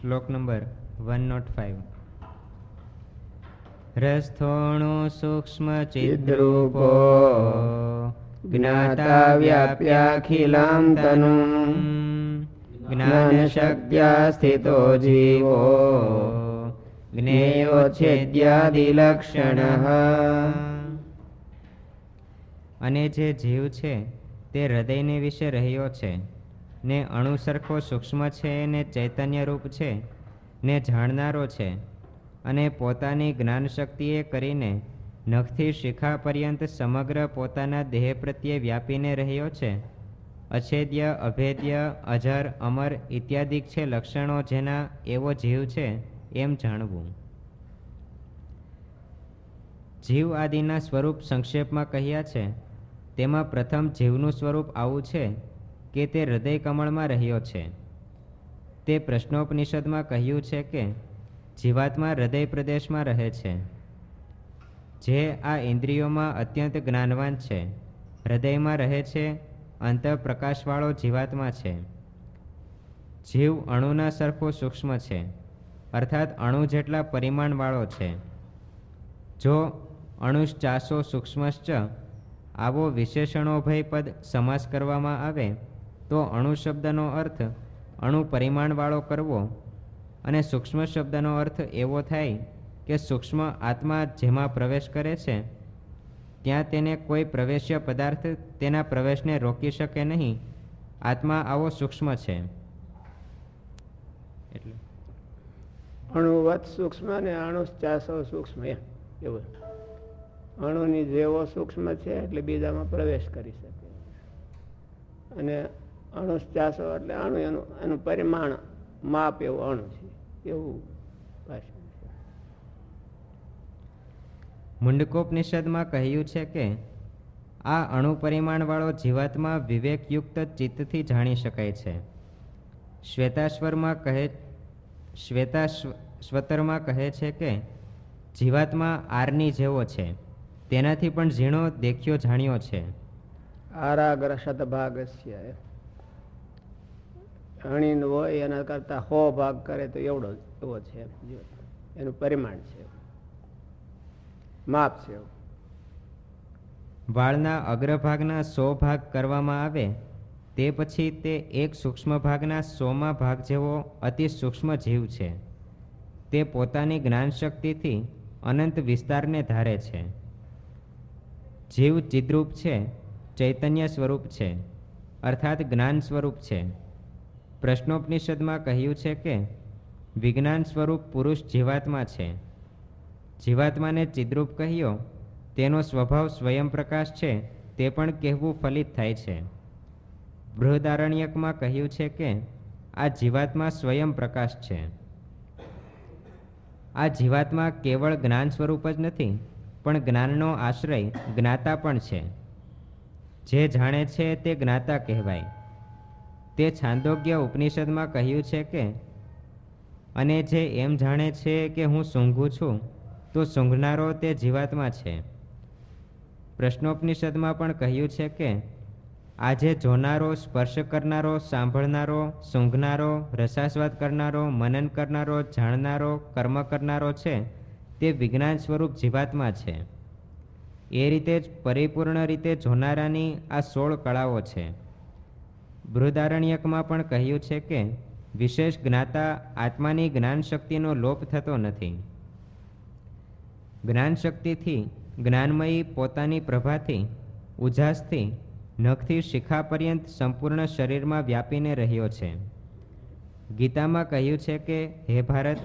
શ્લોક number one nought five. રસ્થોણો સૂક્ષ્મ ચિદ્રૂપો જ્ઞાતા વ્યાપ્યાખિલાં તનુ જ્ઞાનશક્ત્યા સ્થિતો જીવો જ્ઞેયોચ્છેદ્યાદિલક્ષણ અને જે જીવ છે તે હૃદયને વિશે રહ્યો છે ને અણુ સરખો સૂક્ષ્મ છે ને ચૈતન્ય રૂપ છે, ને જાણનારો છે. અને પોતાની જ્ઞાન શક્તિએ કરીને નખથી શિખા પર્યંત સમગ્ર પોતાના દેહ પ્રત્યે વ્યાપીને રહ્યો છે. અછેદ્ય, અભેદ્ય અજર અમર ઇત્યાદિક છે લક્ષણો જેના એવો જીવ છે એમ જાણવું. જીવ આદિના સ્વરૂપ સંક્ષેપમાં કહ્યા છે, તેમાં પ્રથમ જીવનું સ્વરૂપ આવું છે. કે તે હૃદય કમળમાં રહ્યો છે. તે પ્રશ્નોપનિષદમાં કહ્યું છે કે, જીવાત્મા હૃદય પ્રદેશમાં રહે છે. જે આ ઇન્દ્રિયોમાં અત્યંત જ્ઞાનવાન છે. હૃદયમાં રહે છે, અંતઃપ્રકાશવાળો જીવાત્મા છે. જીવ અણુના સરખો સૂક્ષ્મ છે, અર્થાત અણુ જેટલા પરિમાણવાળો છે. જો અણુશ્ચાસો સૂક્ષ્મશ્ચ આવો વિશેષણોભય પદ સમાસ કરવામાં આવે તો અણુ શબ્દનો અર્થ અણુ પરિમાણવાળો કરવો અને સૂક્ષ્મ શબ્દનો અર્થ એવો થાય કે સૂક્ષ્મ આત્મા જેમાં પ્રવેશ કરે છે, ત્યાં તેને કોઈ પ્રવેશ્ય પદાર્થ તેના પ્રવેશને રોકી શકે નહીં. આત્મા આવો સૂક્ષ્મ છે. એટલે. અણુવત સૂક્ષ્મ અને અણુ ચાસો સૂક્ષ્મ એમ, એવું. અણુની જેવો સૂક્ષ્મ છે એટલે બીજામાં પ્રવેશ કરી શકે. અને અણુ ચાસો એટલે અણુ એનું એનું પરિમાણ માપ એવું અણુ છે. એવું મુંડકોપનિષદમાં કહ્યું છે કે આ અણુ પરિમાણવાળો જીવાત્મા વિવેકયુક્ત ચિત્તથી જાણી શકાય છે. શ્વેતાશ્વરમાં કહે શ્વેતાશ્વતરમાં કહે છે કે જીવાત્મા આરની જેવો છે. તેનાથી પણ ઝીણો દેખ્યો જાણ્યો છે. આરાગ્ર શતભાગસ્ય અણીન હોય, એના કરતા હો ભાગ કરે તો એવડો એવો છે એનું પરિમાણ છે. માપ છે. વાળના અગ્રભાગના સો ભાગ કરવામાં આવે, તે પછી તે એક સૂક્ષ્મ ભાગના સોમાં ભાગ જેવો અતિ સૂક્ષ્મ જીવ છે. તે પોતાની જ્ઞાન શક્તિથી અનંત વિસ્તારને ધારે છે. જીવ ચિદ્રૂપ છે, ચૈતન્ય સ્વરૂપ છે, અર્થાત જ્ઞાન સ્વરૂપ છે. પ્રશ્નોપનિષદમાં કહ્યું છે કે વિજ્ઞાન સ્વરૂપ પુરુષ જીવાત્મા છે. જીવાત્માને ચિદ્રૂપ કહ્યો, તેનો સ્વભાવ સ્વયં પ્રકાશ છે, તે પણ કહેવું ફલિત થાય છે. બૃહદારણ્યકમાં કહ્યું છે કે આ જીવાત્મા સ્વયં પ્રકાશ છે. આ જીવાત્મા કેવળ જ્ઞાન સ્વરૂપ જ નથી, પણ જ્ઞાનનો આશ્રય જ્ઞાતા પણ છે. જે જાણે છે તે જ્ઞાતા કહેવાય. તે છાંદોગ્ય ઉપનિષદમાં કહ્યું છે કે, અને જે એમ જાણે છે કે હું સૂંઘું છું, તો સૂંઘનારો તે જીવાત્મા છે. પ્રશ્નોપનિષદમાં પણ કહ્યું છે કે, આજે જોનારો, સ્પર્શ કરનારો, સાંભળનારો, સૂંઘનારો, રસાસ્વાદ કરનારો, મનન કરનારો, જાણનારો, કર્મ કરનારો છે, તે વિજ્ઞાન સ્વરૂપ જીવાત્મા છે. એ રીતે જ પરિપૂર્ણ રીતે જોનારાની આ સોળ કળાઓ છે. બૃહદારણ્યકમાં પણ કહ્યું છે કે, વિશેષ જ્ઞાતા આત્માની જ્ઞાન શક્તિનો લોપ થતો નથી. જ્ઞાન શક્તિથી જ્ઞાનમયી પોતાની પ્રભાથી, ઉજાસથી, નખથી શિખા પર્યંત સંપૂર્ણ શરીરમાં વ્યાપીને રહ્યો છે. ગીતામાં કહ્યું છે કે, હે ભારત,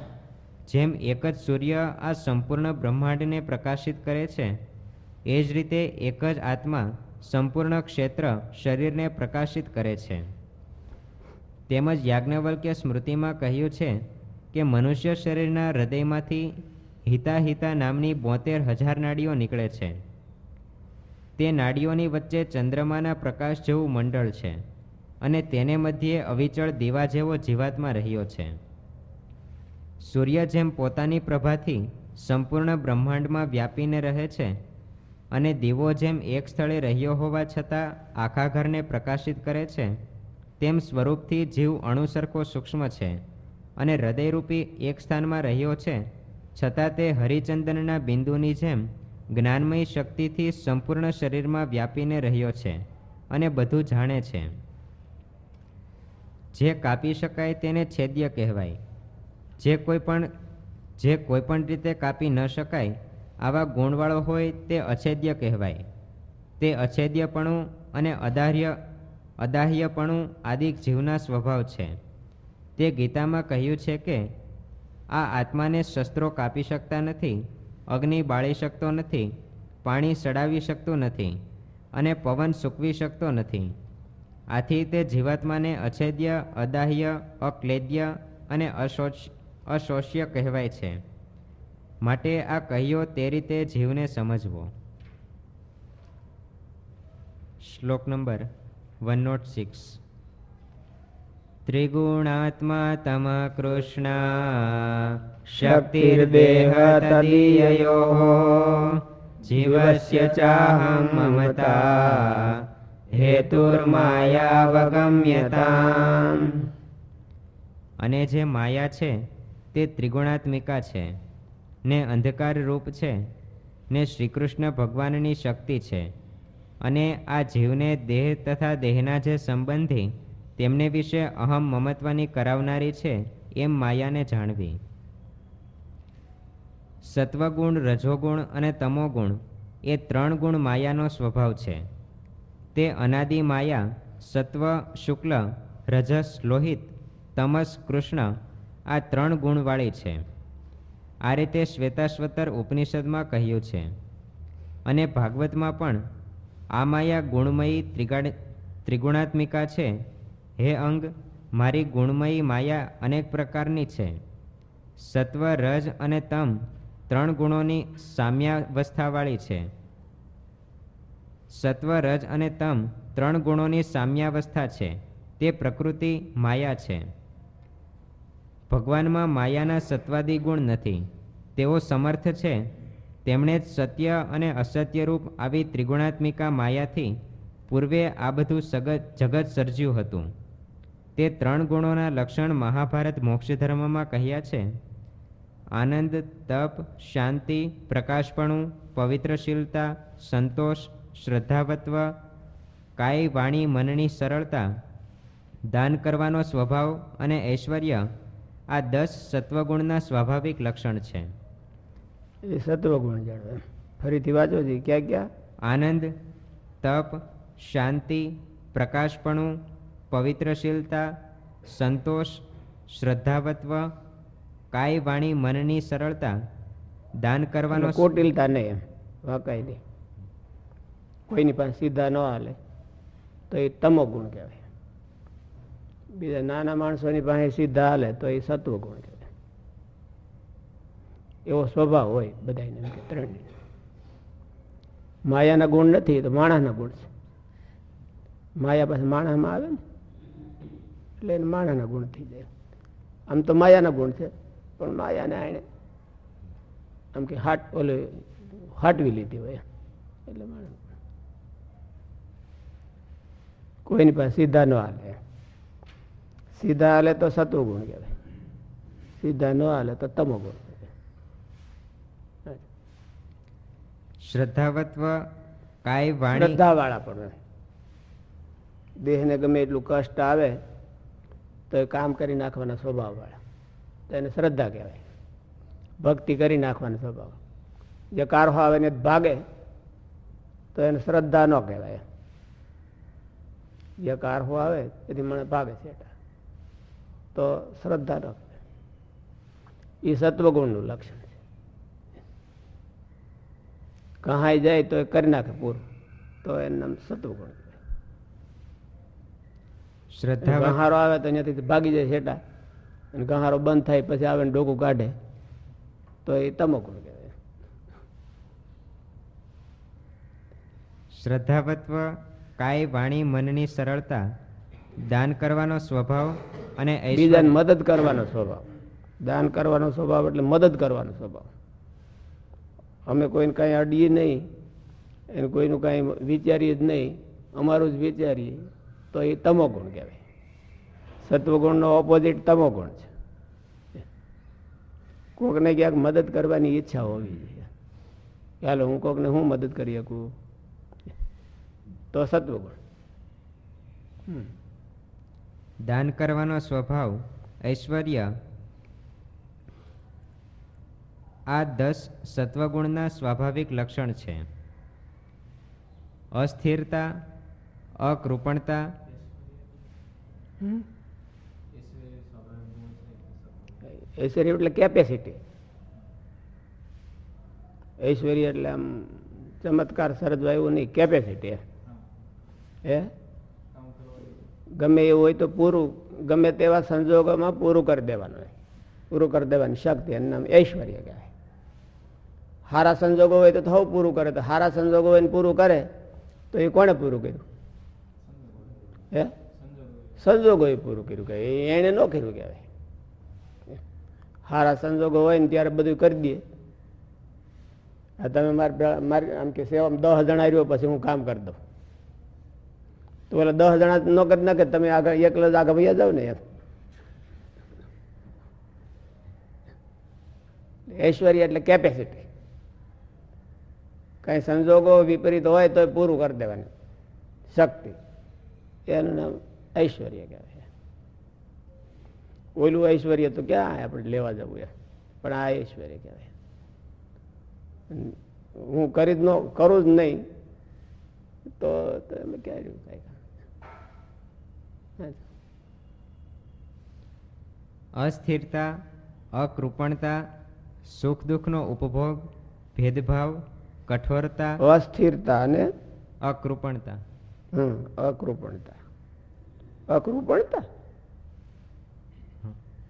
જેમ એક જ સૂર્ય આ સંપૂર્ણ બ્રહ્માંડને પ્રકાશિત કરે છે, એ જ રીતે એક જ આત્મા સંપૂર્ણ ક્ષેત્ર શરીરને પ્રકાશિત કરે છે. તેમજ યાજ્ઞવલ્ક્ય સ્મૃતિમાં કહ્યું છે કે મનુષ્ય શરીરના હૃદયમાંથી હિતા હિતા નામની બોતેર હજાર નાડીઓ નીકળે છે. તે નાડીઓની વચ્ચે ચંદ્રમાના પ્રકાશ જેવું મંડળ છે અને તેને મધ્યે અવિચળ દીવા જેવો જીવાત્મા રહ્યો છે. સૂર્ય જેમ પોતાની પ્રભાથી સંપૂર્ણ બ્રહ્માંડમાં વ્યાપીને રહે છે અને દીવો જેમ એક સ્થળે રહ્યો હોવા છતાં આખા ઘરને પ્રકાશિત કરે છે, તેમ સ્વરૂપથી જીવ અણુસરખો સૂક્ષ્મ છે અને હૃદયરૂપી એક સ્થાનમાં રહ્યો છે, છતાં તે હરિચંદનના બિંદુની જેમ જ્ઞાનમય શક્તિથી સંપૂર્ણ શરીરમાં વ્યાપીને રહ્યો છે અને બધું જાણે છે. જે કાપી શકાય તેને છેદ્ય કહેવાય. જે કોઈ પણ જે કોઈ પણ રીતે કાપી ન શકાય આવા ગુણવાળો હોય તે અછેદ્ય કહેવાય. તે અછેદ્યપણું અને અદાહ્ય, અદાહ્યપણું આદિ જીવના સ્વભાવ છે. તે ગીતામાં કહ્યું છે કે, આ આત્માને શસ્ત્રો કાપી શકતા નથી, અગ્નિ બાળી શકતો નથી, પાણી સડાવી શકતું નથી અને પવન સૂકવી શકતો નથી. આથી તે જીવાત્માને અછેદ્ય, અદાહ્ય, અક્લેદ્ય અને અશોચ અશોષ્ય કહેવાય છે. માટે આ કહ્યો તે રીતે જીવને સમજવો. શ્લોક નંબર વન નોટ સિક્સ. ત્રિગુણાત્મા તમ કૃષ્ણ, શક્તિર્દેહ જીવસ્ય ચાહમ મમતા અને જે માયા છે, તે ત્રિગુણાત્મિકા છે. ને અંધકાર રૂપ છે, ને શ્રીકૃષ્ણ ભગવાનની શક્તિ છે. અને આ જીવને દેહ તથા દેહના જે સંબંધી તેમને વિશે અહમ મમત્વની કરાવનારી છે એમ માયાને જાણવી. સત્વગુણ, રજોગુણ અને તમોગુણ એ ત્રણ ગુણ માયાનો સ્વભાવ છે. તે અનાદિ માયા, સત્વ, શુક્લ, રજસ, લોહિત, તમસ, કૃષ્ણ આ ત્રણ ગુણવાળી છે. આ રીતે શ્વેતાશ્વતર ઉપનિષદમાં કહ્યું છે. અને ભાગવતમાં પણ આ માયા ગુણમયી ત્રિગુણાત્મિકા છે. હે અંગ, મારી ગુણમયી માયા અનેક પ્રકારની છે. સત્વ, રજ અને તમ ત્રણ ગુણોની સામ્યાવસ્થાવાળી છે. સત્વ, રજ અને તમ ત્રણ ગુણોની સામ્યાવસ્થા છે. તે પ્રકૃતિ માયા છે. ભગવાનમાં માયાના સત્વાદી ગુણ નથી. તેઓ સમર્થ છે. તેમણે જ સત્ય અને અસત્યરૂપ આવી ત્રિગુણાત્મિકા માયાથી પૂર્વે આ બધું સગત જગત સર્જ્યું હતું. તે ત્રણ ગુણોના લક્ષણ મહાભારત મોક્ષ ધર્મમાં કહ્યા છે. આનંદ, તપ, શાંતિ, પ્રકાશપણું, પવિત્રશીલતા, સંતોષ, શ્રદ્ધાવત્વ કાય વાણી મનની સરળતા, દાન કરવાનો સ્વભાવ અને ઐશ્વર્ય આ દસ સત્વગુણના સ્વાભાવિક લક્ષણ છે. એ સત્વગુણ જાણવે ફરીથી વાંચો છે ક્યાં ક્યાં? આનંદ તપ શાંતિ પ્રકાશપણું પવિત્રશીલતા સંતોષ શ્રદ્ધાવત્વ કાય વાણી મનની સરળતા દાન કરવાનો કોટિલતા નહીં એમ વાંકાય નહીં. કોઈની પાસે સીધા ન હાલે. તો એ તમો ગુણ કહેવાય. બીજા નાના માણસોની પાસે સીધા હાલે તો એ સત્વ ગુણ કહેવાય. એવો સ્વભાવ હોય બધાને એમ કે ત્રણ માયાના ગુણ નથી તો માણસના ગુણ છે. માયા પાસે માણસમાં આવે ને, એટલે એને માણસના ગુણ થઈ જાય. આમ તો માયાના ગુણ છે, પણ માયાને આણે આમ કે હાટ, ઓલે હાટવી લીધી હોય એટલે માણસ કોઈની પાસે સીધા ન હાલે. સીધા હાલે તો સત્વ ગુણ કહેવાય. સીધા ન હાલે તો તમો ગુણ શ્રદ્ધાવત્વ કાય વાણી? શ્રદ્ધા વાળા પણ દેહને ગમે એટલું કષ્ટ આવે, તો એ કામ કરી નાખવાના સ્વભાવ વાળા તો એને શ્રદ્ધા કહેવાય. ભક્તિ કરી નાખવાનો સ્વભાવ. જે કારહો આવે ને ભાગે, તો એને શ્રદ્ધા ન કહેવાય. જે કારહો આવે તેથી મને ભાગે છે તો શ્રદ્ધા ન કહેવાય. એ સત્વગુણનું લક્ષણ છે કહાઈ જાય તો એ કરી નાખે પૂરું. તો એનું નામ સત્વગુણ શ્રદ્ધા ગહારો આવે તો અહીંયાથી ભાગી જાય છેટા. અને ગહારો બંધ થાય પછી આવે ને ડોકું કાઢે. તો એ તમોગુણ કહેવાય. શ્રદ્ધાવત્વ કાય વાણી મનની સરળતા દાન કરવાનો સ્વભાવ અને બીજાને મદદ કરવાનો સ્વભાવ. દાન કરવાનો સ્વભાવ એટલે મદદ કરવાનો સ્વભાવ. અમે કોઈને કાંઈ અડીએ નહીં એને કોઈનું કાંઈ વિચારીએ જ નહીં, અમારું જ વિચારીએ, તો એ તમોગુણ કહેવાય. સત્વગુણનો ઓપોઝિટ તમોગુણ છે. કોકને ક્યાંક મદદ કરવાની ઈચ્છા હોવી જોઈએ. ચાલો હું કોકને હું મદદ કરી શકું? તો સત્વગુણ. દાન કરવાનો સ્વભાવ ઐશ્વર્ય આ દસ સત્વગુણના સ્વાભાવિક લક્ષણ છે. અસ્થિરતા અકૃપણતા. ઐશ્વર્ય એટલે કેપેસિટી ઐશ્વર્ય એટલે આમ ચમત્કાર સર્જવા એવું નહીં કેપેસિટી હે? ગમે એવું હોય તો પૂરું ગમે તેવા સંજોગોમાં પૂરું કરી દેવાનું હોય. પૂરું કરી દેવાની શક્તિ એનું નામ ઐશ્વર્ય કહેવાય. સારા સંજોગો હોય તો થવું પૂરું કરે. તો સારા સંજોગો હોય પૂરું કરે, તો એ કોણે પૂરું કર્યું? હે? સંજોગોએ પૂરું કર્યું કે એને ન કર્યું કહેવાય સારા સંજોગો હોય ને ત્યારે બધું કરી દે. આ તમે મારે મારી આમ કે સેવામાં દસ જણા રહ્યો પછી હું કામ કરી દઉં. તો પેલા દસ જણા ન કરી નાખે તમે આગળ એકલો જ આગળ ભૈયા જાવ ને ઐશ્વર્ય એટલે કેપેસિટી કઈ સંજોગો વિપરીત હોય તો પૂરું કરી દેવાનું. શક્તિ. એનું નામ ઐશ્વર્ય કહેવાય. ઓલું ઐશ્વર્ય તો ક્યાં આપણે લેવા જવું એ? પણ આ ઐશ્વર્ય કહેવાય. હું કરી જ ન, કરું જ નહીં, તો તમે ક્યાં કાંઈ અસ્થિરતા, અકૃપણતા, સુખ દુઃખનો ઉપભોગ, ભેદભાવ કઠોરતા અસ્થિરતા અને અકૃપણતા. હમ અકૃપણતા. અકૃપણતા?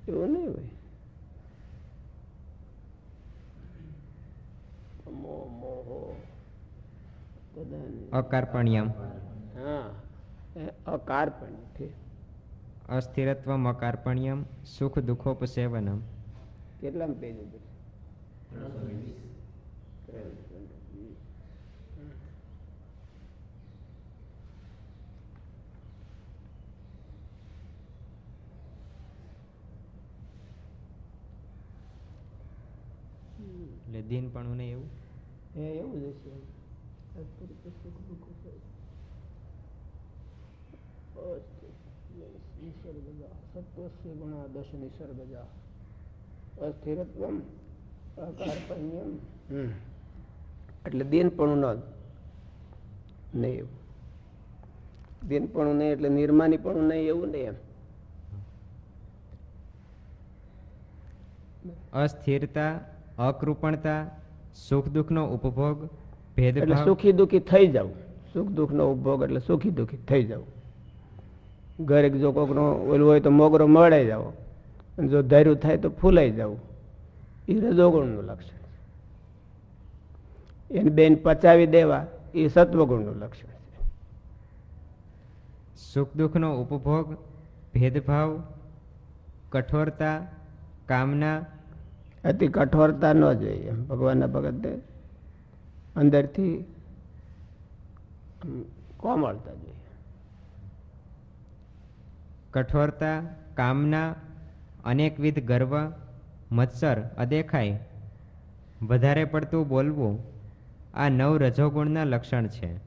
એવું નહીં હોય. મોહ, અકાર્પણ્યમ. હા એ અકાર્પણ્ય અસ્થિરત્વમ અકાર્પણ્યમ સુખ દુઃખોપસેવનમ. કેટલામ પેજ ઉપર? એટલે દિન પણ નહીં એવું? એ એવું જ હશે. સત્વસ્ય ગુણા દશ નિસર્ગજા અસ્થિરત્વમ અકાર્પણ્યમ. એટલે દિનપણું ન નહીં એવું. દિનપણું નહીં એટલે નિર્માનીપણું નહીં એવું નહીં એમ. અસ્થિરતા અકૃપણતા સુખ દુઃખનો ઉપભોગ એટલે સુખી દુઃખી થઈ જવું સુખ દુઃખનો ઉપભોગ એટલે સુખી દુઃખી થઈ જવું ઘરે જો કોકનો ઓલું હોય તો મોગરો મળાઈ જાવ. જો ધૈર્યું થાય તો ફૂલાઈ જવું એ રજોગુણનું લક્ષણ છે. એને બેન પચાવી દેવા એ સત્વગુણનું લક્ષણ છે. સુખ દુઃખનો ઉપભોગ ભેદભાવ કઠોરતા કામના અતિ કઠોરતા ન જોઈએ. ભગવાનના ભગતે અંદરથી કોમળતા જોઈએ. કઠોરતા, કામના, અનેકવિધ ગર્વ, મત્સર અદેખાય. વધારે પડતું બોલવું આ નવ રજોગુણના લક્ષણ છે.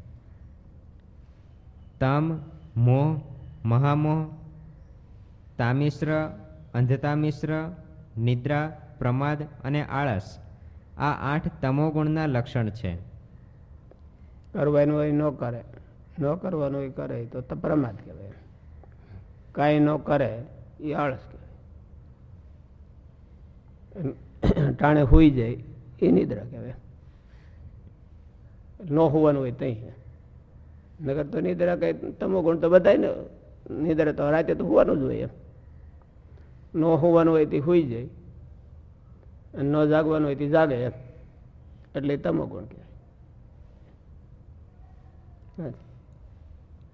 તમ, મોહ, મહામોહ, તામિશ્ર, અંધતામિશ્ર, નિદ્રા પ્રમાદ અને આળસ. આ આઠ તમોગુણના લક્ષણ છે. કરવાનું હોય ન કરે. ન કરવાનું હોય કરે તો પ્રમાદ કહેવાય. કાંઈ ન કરે એ આળસ કહેવાય. ટાણે હોઈ જાય એ નિદ્રા કહેવાય. ન હોવાનું હોય તઈ. નગર તો નિદ્રા કઈ તમો ગુણ તો બધાય ને. નિદ્રા તો રાતે તો હોવાનું જ હોય એમ. ન હોવાનું હોય તે હોઈ જાય. ન જાગવાનું હોય તે જાગે એમ. એટલે તમો ગુણ કહેવાય.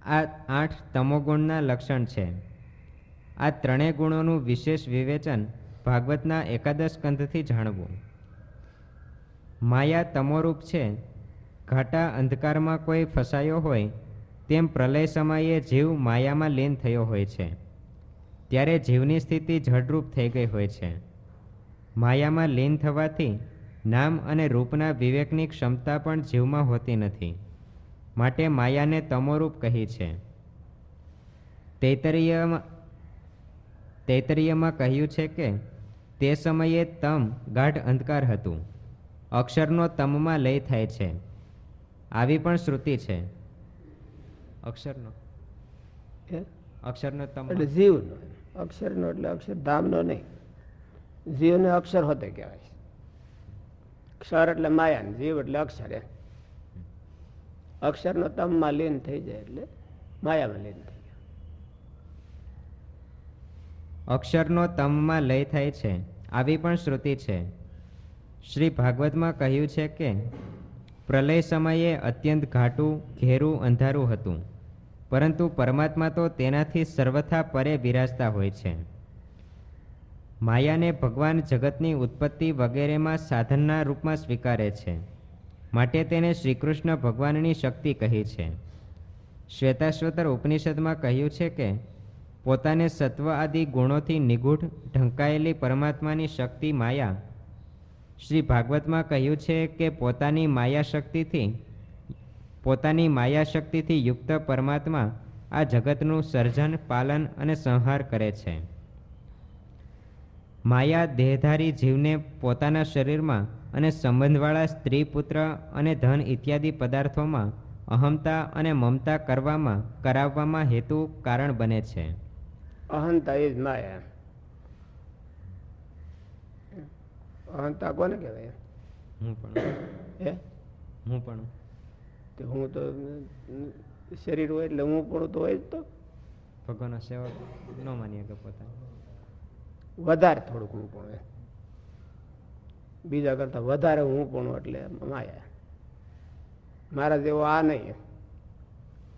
આ આઠ તમોગુણના લક્ષણ છે. આ ત્રણેય ગુણોનું વિશેષ વિવેચન ભાગવતના એકાદશ કંધથી જાણવું. માયા તમોરૂપ છે. ઘાટા અંધકારમાં કોઈ ફસાયો હોય, તેમ પ્રલય સમયે જીવ માયામાં લીન થયો હોય છે. ત્યારે જીવની સ્થિતિ જડરૂપ થઈ ગઈ હોય છે. માયામાં લીન થવાથી નામ અને રૂપના વિવેકની ક્ષમતા પણ જીવમાં હોતી નથી. માટે માયાને તમોરૂપ કહી છે. તૈતરીયમાં તૈતરીયમાં કહ્યું છે કે તે સમયે તમ ગાઢ અંધકાર હતું. અક્ષરનો તમમાં લય થાય છે. આવી પણ શ્રુતિ છે. અક્ષરનો અક્ષરનો તમ એટલે જીવનો. અક્ષરનો એટલે અક્ષરધામનો નહીં. જીવને અક્ષર હોતે કહેવાય ક્ષર એટલે માયા જીવ એટલે અક્ષર એમ. અક્ષરનો તમમાં લીન થઈ જાય એટલે માયામાં લીન થઈ જાય. અક્ષરનો તમમાં લય થાય છે. આવી પણ શ્રુતિ છે. શ્રી ભાગવતમાં કહ્યું છે કે, પ્રલય સમયે અત્યંત ઘાટું, ઘેરું, અંધારું હતું. પરંતુ પરમાત્મા તો તેનાથી સર્વથા પરે બિરાજતા હોય છે. માયાને ભગવાન જગતની ઉત્પત્તિ વગેરેમાં સાધનના રૂપમાં સ્વીકારે છે, માટે તેને શ્રીકૃષ્ણ ભગવાનની શક્તિ કહી છે. શ્વેતાશ્વતર ઉપનિષદમાં કહ્યું છે કે, પોતાને સત્વ આદિ ગુણોથી નિગૂઢ ઢંકાયેલી પરમાત્માની શક્તિ માયા. શ્રી ભાગવતમાં કહ્યું છે કે, પોતાની માયા શક્તિથી પોતાની માયા શક્તિથી યુક્ત પરમાત્મા આ જગતનું સર્જન, પાલન અને સંહાર કરે છે. માયા દેહધારી જીવને પોતાના શરીરમાં અને સંબંધવાળા સ્ત્રી પુત્ર અને ધન ઇત્યાદિ પદાર્થોમાં અહમતા અને મમતા કરવામાં કરાવવામાં હેતુ કારણ બને છે. અહંતા ઇઝ માયા. અહંતા કોને કહેવાય? હું પણ. હે? હું પણ. તે હું તો શરીર હોય એટલે હું પણ તો હોય જ તો. ભગવાનના સેવક ન માનીએ કે પોતાને. વધારે થોડુંક હું પણ. બીજા કરતા વધારે હું પણ એટલે માયા. મારા જેવો આ નહીં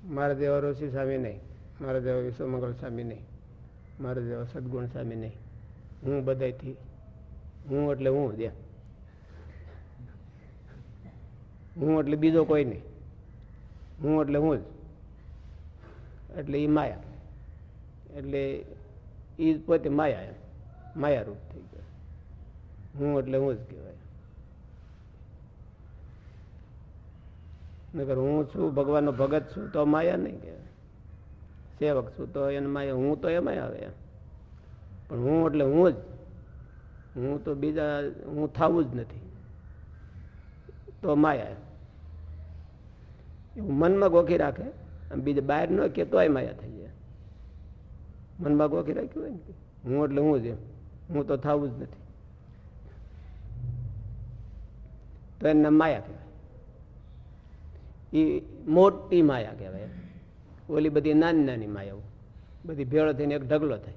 મારા જેવો ઋષિ સ્વામી નહીં. મારા જેવો વિશ્વમંગલ સ્વામી નહીં. મારા જેવો સદગુણ સ્વામી નહીં. હું બધાથી હું એટલે હું જ હું એટલે બીજો કોઈ નહીં. હું એટલે હું જ. એટલે એ માયા. એટલે એ પોતે માયા એમ. માયારૂપ થઈ ગયો. હું એટલે હું જ કહેવાય. નગર હું છું, ભગવાનનો ભગત છું, તો માયા નહીં કહેવાય. સેવક છું, તો એને માયા, હું તો એમાં આવે. પણ હું એટલે હું જ, હું તો બીજા, હું થવું જ નથી. તો માયા એવું મનમાં ગોખી રાખે બીજે બહાર ન કે તોય માયા થઈ જાય. મનમાં ગોખી રાખ્યું હોય ને હું એટલે હું જ એમ. હું તો થવું જ નથી. તો એને માયા કહેવાય. એ મોટી માયા કહેવાય ઓલી બધી નાની નાની માયાઓ. બધી ભેળો થઈને એક ઢગલો થાય.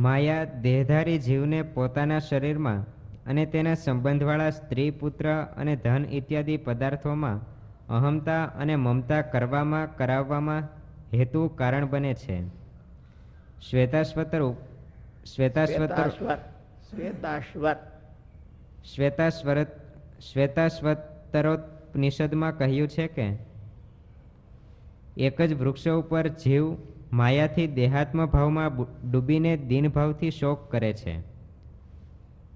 માયા દેહધારી જીવને પોતાના શરીરમાં અને તેના સંબંધવાળા સ્ત્રી, પુત્ર અને ધન ઇત્યાદિ પદાર્થોમાં અહમતા અને મમતા કરવામાં, કરાવવામાં હેતુ કારણ બને છે. શ્વેતાશ્વતર શ્વેતાશ્વતર શ્વેતાશ્વર શ્વેતાશ્વર શ્વેતાશ્વતરોપનિષદમાં કહ્યું છે કે એક જ વૃક્ષ ઉપર જીવ માયાથી દેહાત્મ ભાવમાં ડૂબીને દિનભાવથી શોક કરે છે.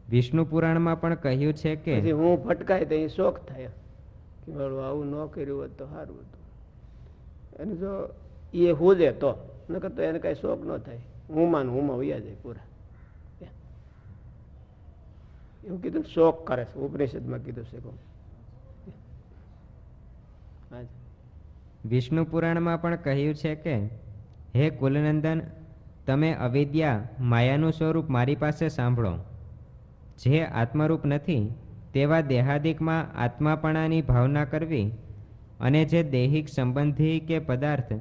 વિષ્ણુ પુરાણમાં પણ કહ્યું છે કે હું ભટકાય તો શોક શોખ થાય. કે આવું ન કર્યું હોત તો સારું હતું. અને જો એ હોજે તો. નકર તો એને કઈ શોખ ન થાય. હું માનું, હું માં જાય પૂરા. એવું કીધું શોખ કરે છે. ઉપનિષદમાં કીધું છે. હા જી. વિષ્ણુ પુરાણમાં પણ કહ્યું છે કે, હે કુલનંદન, તમે અવિદ્યા માયાનું સ્વરૂપ મારી પાસે સાંભળો. જે આત્મરૂપ નથી, તેવા દેહાદિકમાં આત્માપણાની ભાવના કરવી અને જે દૈહિક સંબંધી કે પદાર્થ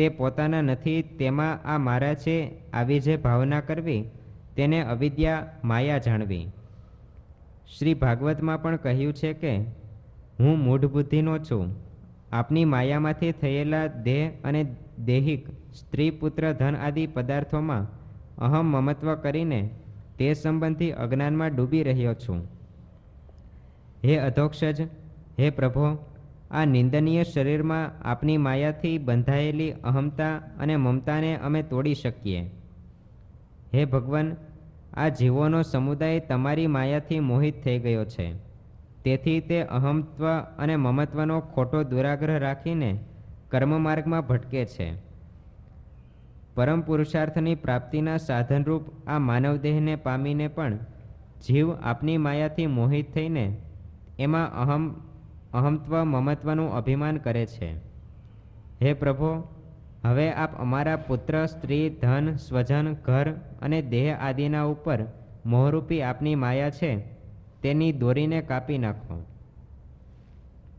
તે પોતાના નથી, તેમાં આ મારા છે, આવી જે ભાવના કરવી, તેને અવિદ્યા માયા જાણવી. શ્રી ભાગવતમાં પણ કહ્યું છે કે, હું મૂઢ બુદ્ધિનો છું. આપની માયામાંથી થયેલા દેહ અને દૈહિક સ્ત્રી પુત્ર ધન આદિ પદાર્થોમાં અહમ મમત્વ કરીને તે સંબંધી અજ્ઞાનમાં ડૂબી રહ્યો છું. હે અધોક્ષજ, હે પ્રભો આ નિંદનીય શરીરમાં આપની માયાથી બંધાયેલી અહમતા અને મમતાને અમે તોડી શકીએ. હે ભગવાન, આ જીવોનો સમુદાય તમારી માયાથી મોહિત થઈ ગયો છે. તેથી તે અહમત્વ અને મમત્વનો ખોટો દુરાગ્રહ રાખીને કર્મમાર્ગમાં ભટકે છે. પરમ પુરુષાર્થની પ્રાપ્તિના સાધનરૂપ આ માનવદેહને પામીને પણ જીવ આપની માયાથી મોહિત થઈને એમાં અહમ અહમત્વ મમત્વનું અભિમાન કરે છે. હે પ્રભો હવે આપ અમારા પુત્ર સ્ત્રી ધન સ્વજન ઘર અને દેહ આદિના ઉપર મોહરૂપી આપની માયા છે તેની દોરીને કાપી નાખો.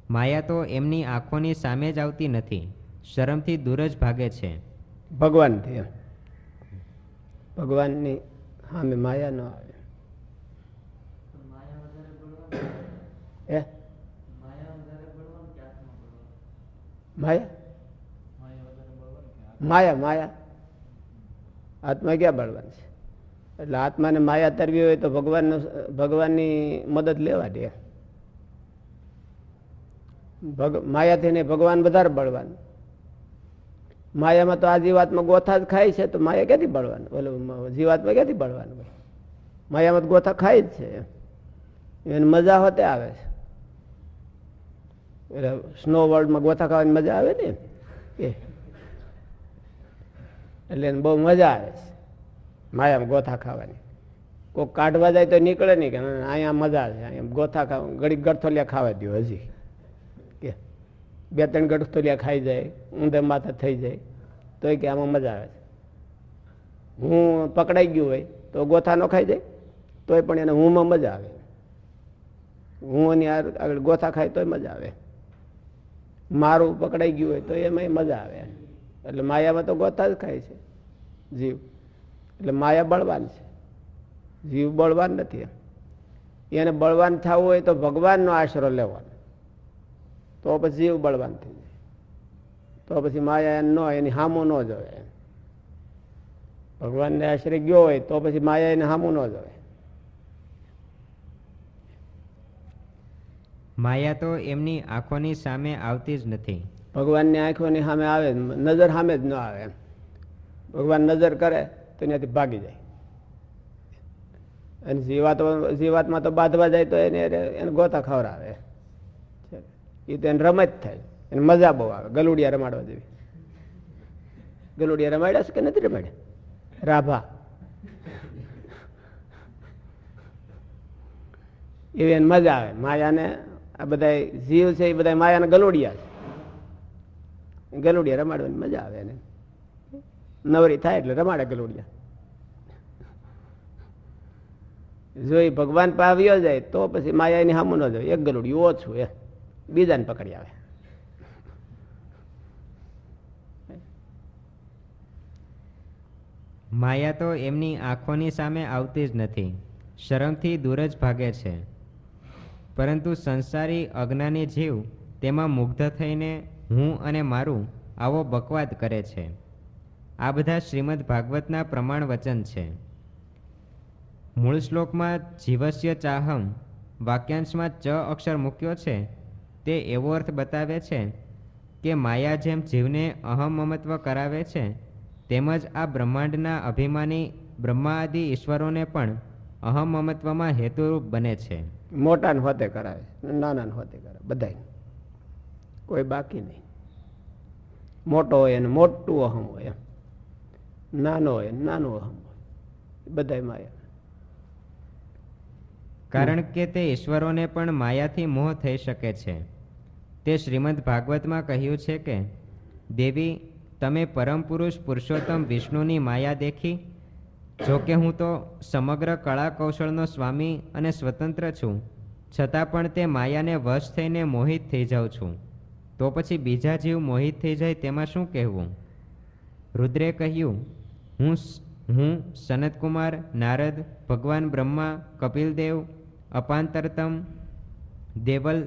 માયા તો એમની આંખોની સામે જ આવતી નથી શરમથી દૂર જ ભાગે છે. ભગવાનથી ભગવાનની સામે માયા ન આવે. એ માયા? માયા માયા આત્મા ક્યાં બળવાન છે? એટલે આત્માને માયા તરવી હોય તો ભગવાન ભગવાનની મદદ લેવા દે. માયાથી નહીં ભગવાન વધારે બળવાન. માયામાં તો આ જીવાતમાં ગોથા જ ખાય છે તો માયા ક્યાંથી બળવાનું? ઓલું જીવાતમાં ક્યાંથી બળવાનું માયામાં તો ગોથા ખાય જ છે. એને મજા હોતે આવે છે. એટલે સ્નો વર્લ્ડમાં ગોથા ખાવાની મજા આવે ને? કે એટલે એને બહુ મજા આવે છે. માયામાં ગોથા ખાવાની. કોઈક કાઢવા જાય તો નીકળે નહીં કે અહીંયા મજા છે અહીંયા ગોથા ખાવા ઘડી ગઠોલિયા ખાવા દો હજી. કે બે ત્રણ ગઠોલિયા ખાઈ જાય, ઊંધે માથા થઈ જાય, તોય કે આમાં મજા આવે છે. હું પકડાઈ ગયું હોય તો ગોથા ન ખાઈ જાય, તોય પણ એને હુંમાં મજા આવે. હું એની આગળ ગોથા ખાય તોય મજા આવે. મારું પકડાઈ ગયું હોય તો એમાં મજા આવે. એટલે માયામાં તો ગોથા જ ખાય છે. જીવ. એટલે માયા બળવાન છે. જીવ બળવાન નથી એને બળવાન થવું હોય તો ભગવાનનો આશરો લેવાનો. તો પછી જીવ બળવાન થઈ જાય. તો પછી માયા એને ન એની હામો ન જવે ભગવાનને આશરે ગયો હોય તો પછી માયા એને હામું ન જોવે માયા તો એમની આંખોની સામે આવતી જ નથી. ભગવાનની આંખોની સામે આવે, નજર સામે જ ન આવે ભગવાન નજર કરે તો ત્યાંથી ભાગી જાય. અને જીવાત જીવાતમાં તો બાંધવા જાય તો એને એને ગોતા ખવડાવે. એ તો એને રમત થાય. એને મજા બહુ આવે, ગલુડિયા રમાડવા જેવી. ગલુડિયા રમાડ્યા છે કે નથી રમાડ્યા? રાભા. એવી એને મજા આવે. માયાને આ બધા જીવ છે, એ બધા માયાના ગલુડિયા છે. ગલુડિયા રમાડવાની મજા આવે એને. નવરી થાય એટલે રમાડે ગલુડિયા. જો એ ભગવાન પાવ્યો જાય, તો પછી માયાની સામુ ન જાય. એક ગલુડિયું ઓછું એ બીજાને પકડી આવે. માયા તો એમની આંખોની સામે આવતી જ નથી. શરમથી દૂર જ ભાગે છે. પરંતુ સંસારી અજ્ઞાની જીવ તેમાં મુગ્ધ થઈને હું અને મારું આવો બકવાદ કરે છે. આ બધા શ્રીમદ ભાગવતના પ્રમાણ વચન છે. મૂળ શ્લોકમાં જીવસ્ય ચાહમ વાક્યાંશમાં ચ અક્ષર મૂક્યો છે. તે એવો અર્થ બતાવે છે કે માયા જેમ જીવને અહમ મમત્વ કરાવે છે, તેમજ આ બ્રહ્માંડના અભિમાની બ્રહ્મા આદિ ઈશ્વરોને પણ અહમ મમત્વમાં હેતુરૂપ બને છે. મોટા ને હોતે કરાવે નાના ને હોતે કરાવે બધા કોઈ બાકી નહીં. મોટો હોય ને મોટું અહમ હોય એમ. નાનો હોય નાનું અહમ હોય. બધા માયા. કારણ કે તે ઈશ્વરોને પણ માયાથી મોહ થઈ શકે છે. તે શ્રીમદ ભાગવતમાં કહ્યું છે કે, દેવી, તમે પરમ પુરુષ પુરુષોત્તમ વિષ્ણુની માયા દેખી જો કે હું તો સમગ્ર કળા કૌશળનો સ્વામી અને સ્વતંત્ર છું. છતાં પણ તે માયાને વશ થઈને મોહિત થઈ જાઉં છું. તો પછી બીજા જીવ મોહિત થઈ જાય તેમાં શું કહેવું? રુદ્રે કહ્યું, હું હું સનતકુમાર, નારદ, ભગવાન બ્રહ્મા, કપિલદેવ, અપાંતરતમ, દેવલ,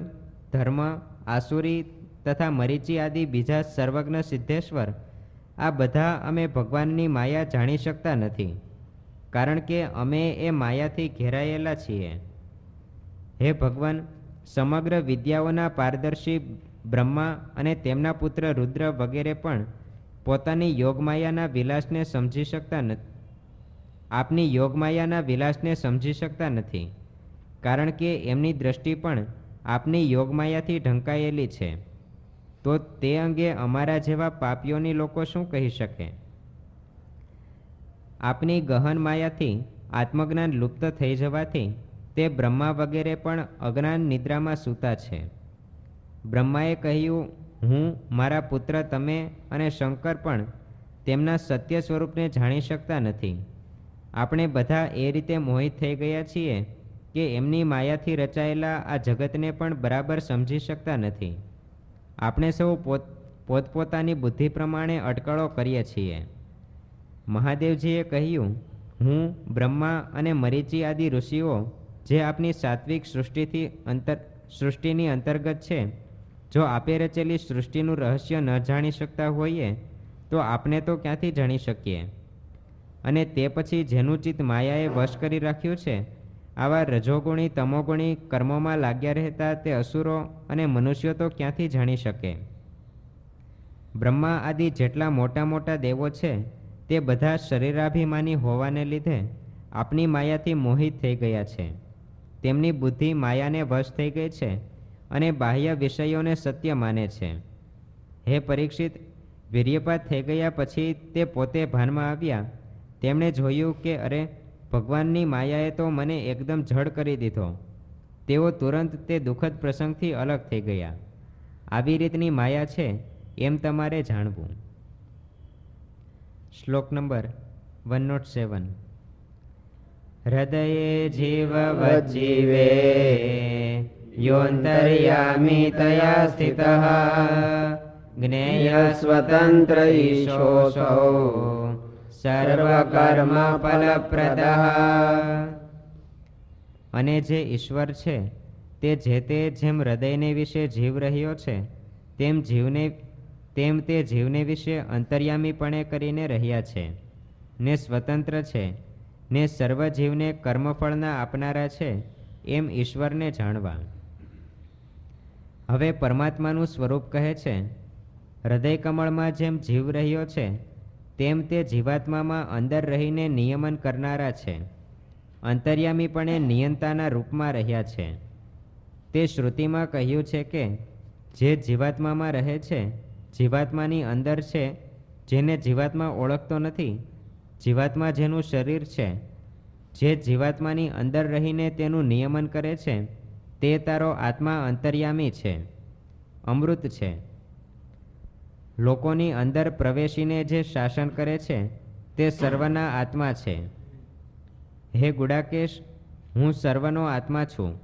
ધર્મ, આસુરી તથા મરીચી આદિ બીજા સર્વજ્ઞ સિદ્ધેશ્વર. આ બધા અમે ભગવાનની માયા જાણી શકતા નથી. કારણ કે અમે એ માયાથી ઘેરાયેલા છીએ. હે ભગવાન, સમગ્ર વિદ્યાઓના પારદર્શી બ્રહ્મા અને તેમના પુત્ર રુદ્ર વગેરે પણ પોતાની યોગમાયાના વિલાસને સમજી શકતા નથી આપની યોગમાયાના વિલાસને સમજી શકતા નથી. કારણ કે એમની દ્રષ્ટિ પણ આપની યોગમાયાથી ઢંકાયેલી છે. તો તે અંગે અમારા જેવા પાપીઓની લોકો શું કહી શકે? આપની ગહન માયાથી આત્મજ્ઞાન લુપ્ત થઈ જવાથી તે બ્રહ્મા વગેરે પણ અજ્ઞાન નિદ્રામાં સૂતા છે. બ્રહ્માએ કહ્યું, હું, મારા પુત્ર તમે અને શંકર પણ તેમના સત્ય સ્વરૂપને જાણી શકતા નથી. આપણે બધા એ રીતે મોહિત થઈ ગયા છીએ કે એમની માયાથી રચાયેલા આ જગતને પણ બરાબર સમજી શકતા નથી. આપણે સૌ પોત, પોતપોતાની બુદ્ધિ પ્રમાણે અટકળો કરીએ છીએ. મહાદેવજીએ કહ્યું, હું, બ્રહ્મા અને મરીચી આદિ ઋષિઓ, જે આપની સાત્વિક સૃષ્ટિથી અંતર, સૃષ્ટિની અંતર્ગત છે, જો આપે રચેલી સૃષ્ટિનું રહસ્ય ન જાણી શકતા હોઈએ, તો આપને તો ક્યાંથી જાણી શકીએ? અને તે પછી જેનું ચિત્ત માયાએ વશ કરી રાખ્યું છે, આવા રજોગુણી, તમોગુણી કર્મોમાં લાગ્યા રહેતા તે અસુરો અને મનુષ્યો તો ક્યાંથી જાણી શકે? બ્રહ્મા આદિ જેટલા મોટા મોટા દેવો છે તે બધા શરીરાભિમાની હોવાને લીધે આપની માયાથી મોહિત થઈ ગયા છે. તેમની બુદ્ધિ માયાને વશ થઈ ગઈ છે અને બાહ્ય વિષયોને સત્ય માને છે. હે પરીક્ષિત, વીર્યપાત થઈ ગયા પછી તે પોતે ભાનમાં આવ્યા. તેમણે જોયું કે, અરે, ભગવાનની માયાએ તો મને એકદમ જડ કરી દીધો. તેઓ તુરંત તે દુઃખદ પ્રસંગથી અલગ થઈ ગયા. આવી રીતની માયા છે એમ તમારે જાણવું. શ્લોક નંબર વન નોટ સેવન. હૃદયે જીવવજીવે, યોંતર્યામી તયા સ્થિત, જ્ઞેય સ્વતંત્ર ઈશોષો સર્વકર્મ ફલપ્રદ અને જે ઈશ્વર છે, તે જે તે જેમ હૃદયને વિશે જીવ રહ્યો છે, તેમ જીવને તેમ તે જીવને વિશે અંતર્યામીપણે કરીને રહ્યા છે. ને સ્વતંત્ર છે. ને સર્વ જીવને કર્મફળના આપનારા છે, એમ ઈશ્વરને જાણવા. હવે પરમાત્માનું સ્વરૂપ કહે છે, હૃદય કમળમાં જેમ જીવ રહ્યો છે, તેમ તે જીવાત્મામાં અંદર રહીને નિયમન કરનારા છે. અંતર્યામીપણે નિયંતાના રૂપમાં રહ્યા છે. તે શ્રુતિમાં કહ્યું છે કે, જે જીવાત્મામાં રહે છે જીવાત્માની અંદર છે, જેને જીવાત્મા ઓળખતો નથી, જીવાત્મા જેનું શરીર છે, જે જીવાત્માની અંદર રહીને તેનું નિયમન કરે છે, તે તારો આત્મા અંતર્યામી છે, અમૃત છે. લોકોની અંદર પ્રવેશીને જે શાસન કરે છે, તે સર્વના આત્મા છે. હે ગુડાકેશ, હું સર્વનો આત્મા છું.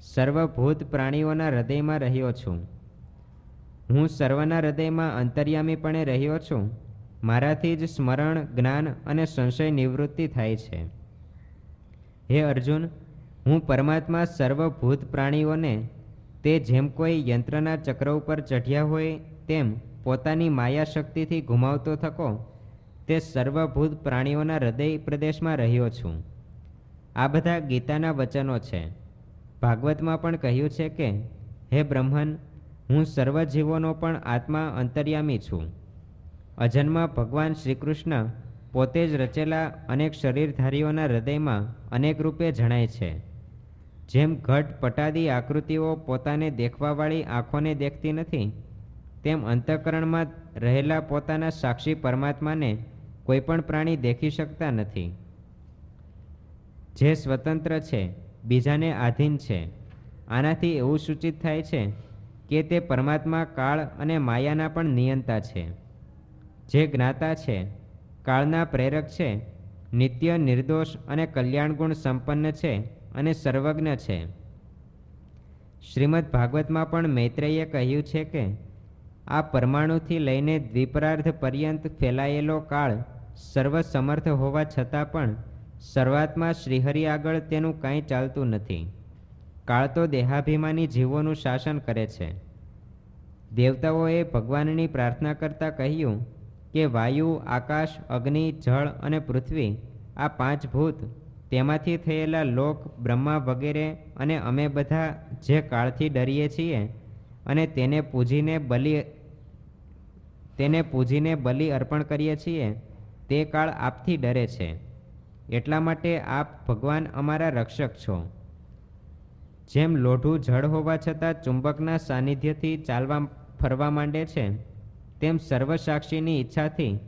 સર્વભૂત પ્રાણીઓના હૃદયમાં રહ્યો છું. હું સર્વના હૃદયમાં અંતર્યામીપણે રહ્યો છું. મારાથી જ સ્મરણ, જ્ઞાન અને સંશય નિવૃત્તિ થાય છે. હે અર્જુન, હું પરમાત્મા સર્વભૂત પ્રાણીઓને, તે જેમ કોઈ યંત્રના ચક્ર ઉપર ચઢ્યા હોય, તેમ પોતાની માયા શક્તિથી ગુમાવતો થકો, તે સર્વભૂત પ્રાણીઓના હૃદય પ્રદેશમાં રહ્યો છું. આ બધા ગીતાના વચનો છે. ભાગવતમાં પણ કહ્યું છે કે, હે બ્રહ્મન હું સર્વ જીવોનો પણ આત્મા અંતર્યામી છું. અજન્મા ભગવાન શ્રીકૃષ્ણ પોતે જ રચેલા અનેક શરીરધારીઓના હૃદયમાં અનેક રૂપે જણાય છે. જેમ ઘટ પટાદી આકૃતિઓ પોતાને દેખવાવાળી આંખોને દેખતી નથી, તેમ અંતઃકરણમાં રહેલા પોતાના સાક્ષી પરમાત્માને કોઈ પણ પ્રાણી દેખી શકતા નથી. જે સ્વતંત્ર છે, બીજાને આધીન છે, આનાથી એવું સૂચિત થાય છે કે તે પરમાત્મા, કાળ અને માયાના પણ નિયંતા છે. જે જ્ઞાતા છે, કાળના પ્રેરક છે, નિત્ય નિર્દોષ અને કલ્યાણ ગુણ સંપન્ન છે અને સર્વજ્ઞ છે. શ્રીમદ ભાગવતમાં પણ મૈત્રેયે કહ્યું છે કે, આ પરમાણુથી લઈને દ્વિપરાર્ધ પર્યંત ફેલાયેલો કાળ સર્વસમર્થ હોવા છતાં પણ શરૂઆતમાં શ્રીહરિ આગળ તેનું કાંઈ ચાલતું નથી. કાળ તો દેહાભિમાની જીવોનું શાસન કરે છે. દેવતાઓએ ભગવાનની પ્રાર્થના કરતાં કહ્યું કે વાયુ, આકાશ, અગ્નિ, જળ અને પૃથ્વી આ પાંચ ભૂત તેમાંથી થયેલા લોક, બ્રહ્મા વગેરે અને અમે બધા જે કાળથી ડરીએ છીએ અને તેને પૂજીને બલિ તેને પૂજીને બલિ અર્પણ કરીએ છીએ, તે કાળ આપથી ડરે છે. એટલા માટે આપ ભગવાન અમારા રક્ષક છો. જેમ લોઢું જળ હોવા છતાં ચુંબકના સાનિધ્યથી ચાલવા ફરવા માંડે છે, તેમ સર્વસાક્ષીની ઈચ્છાથી